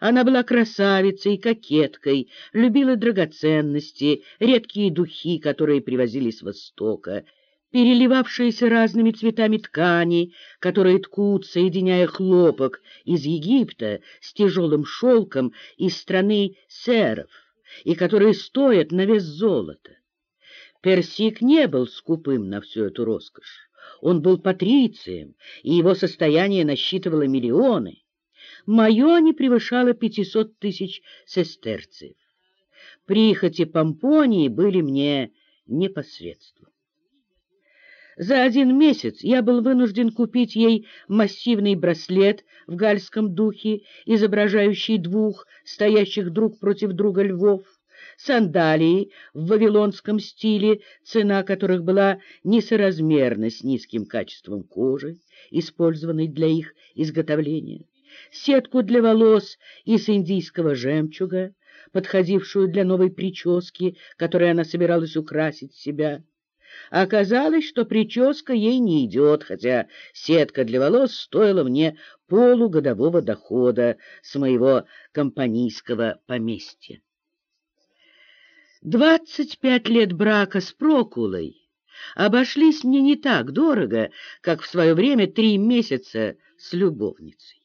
Она была красавицей, кокеткой, любила драгоценности, редкие духи, которые привозили с Востока, переливавшиеся разными цветами ткани, которые ткут, соединяя хлопок из Египта с тяжелым шелком из страны серов, и которые стоят на вес золота. Персик не был скупым на всю эту роскошь. Он был патрицием, и его состояние насчитывало миллионы. Мое не превышало пятисот тысяч сестерцев. Прихоти Помпонии были мне непосредством. За один месяц я был вынужден купить ей массивный браслет в гальском духе, изображающий двух стоящих друг против друга львов, сандалии в вавилонском стиле, цена которых была несоразмерна с низким качеством кожи, использованной для их изготовления, сетку для волос из индийского жемчуга, подходившую для новой прически, которой она собиралась украсить себя. Оказалось, что прическа ей не идет, хотя сетка для волос стоила мне полугодового дохода с моего компанийского поместья. Двадцать пять лет брака с Прокулой обошлись мне не так дорого, как в свое время три месяца с любовницей.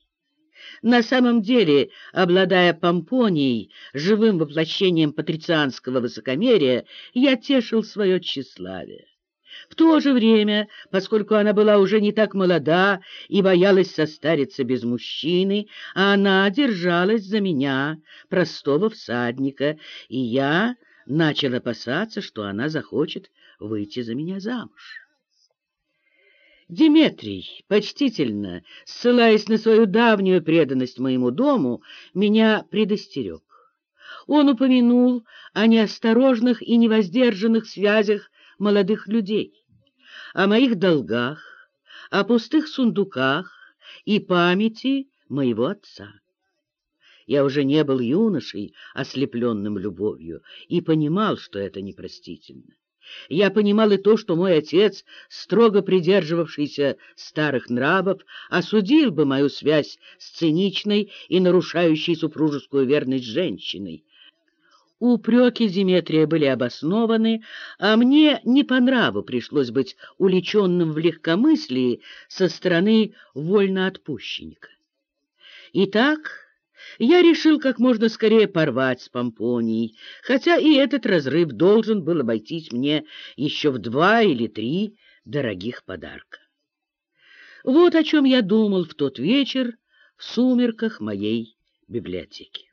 На самом деле, обладая помпонией, живым воплощением патрицианского высокомерия, я тешил свое тщеславие. В то же время, поскольку она была уже не так молода и боялась состариться без мужчины, она держалась за меня, простого всадника, и я начал опасаться, что она захочет выйти за меня замуж. Диметрий, почтительно, ссылаясь на свою давнюю преданность моему дому, меня предостерег. Он упомянул о неосторожных и невоздержанных связях молодых людей, о моих долгах, о пустых сундуках и памяти моего отца. Я уже не был юношей, ослепленным любовью, и понимал, что это непростительно. Я понимал и то, что мой отец, строго придерживавшийся старых нравов, осудил бы мою связь с циничной и нарушающей супружескую верность женщиной. Упреки Диметрия были обоснованы, а мне не по нраву пришлось быть уличенным в легкомыслии со стороны вольноотпущенника. Итак, я решил как можно скорее порвать с Помпонией, хотя и этот разрыв должен был обойтись мне еще в два или три дорогих подарка. Вот о чем я думал в тот вечер в сумерках моей библиотеки.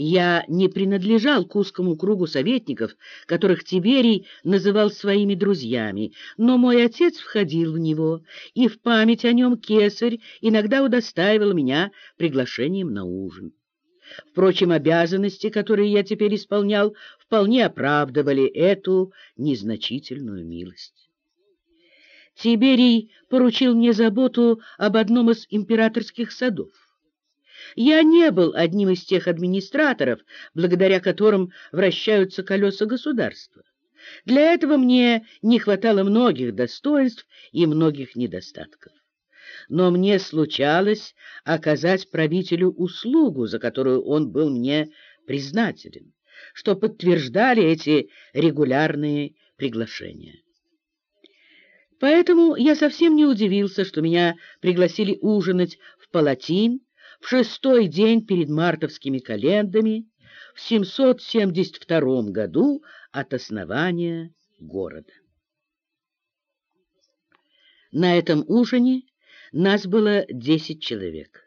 Я не принадлежал к узкому кругу советников, которых Тиберий называл своими друзьями, но мой отец входил в него, и в память о нем кесарь иногда удостаивал меня приглашением на ужин. Впрочем, обязанности, которые я теперь исполнял, вполне оправдывали эту незначительную милость. Тиберий поручил мне заботу об одном из императорских садов. Я не был одним из тех администраторов, благодаря которым вращаются колеса государства. Для этого мне не хватало многих достоинств и многих недостатков. Но мне случалось оказать правителю услугу, за которую он был мне признателен, что подтверждали эти регулярные приглашения. Поэтому я совсем не удивился, что меня пригласили ужинать в Палатин, в шестой день перед мартовскими календами в 772 году от основания города. На этом ужине нас было десять человек.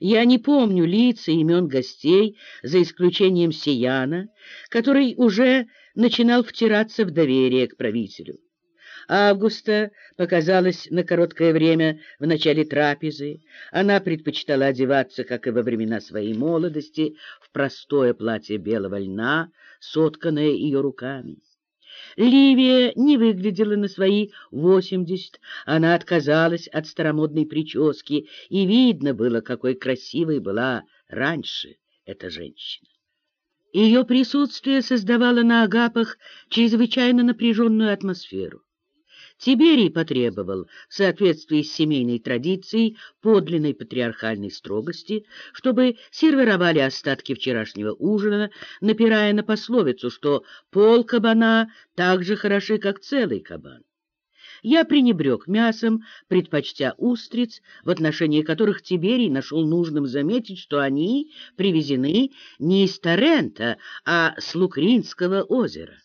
Я не помню лица и имен гостей, за исключением Сияна, который уже начинал втираться в доверие к правителю. Августа показалась на короткое время в начале трапезы. Она предпочитала одеваться, как и во времена своей молодости, в простое платье белого льна, сотканное ее руками. Ливия не выглядела на свои восемьдесят, она отказалась от старомодной прически, и видно было, какой красивой была раньше эта женщина. Ее присутствие создавало на агапах чрезвычайно напряженную атмосферу. Тиберий потребовал, в соответствии с семейной традицией подлинной патриархальной строгости, чтобы сервировали остатки вчерашнего ужина, напирая на пословицу, что пол кабана так же хороши, как целый кабан. Я пренебрег мясом, предпочтя устриц, в отношении которых Тиберий нашел нужным заметить, что они привезены не из Торрента, а с Лукринского озера.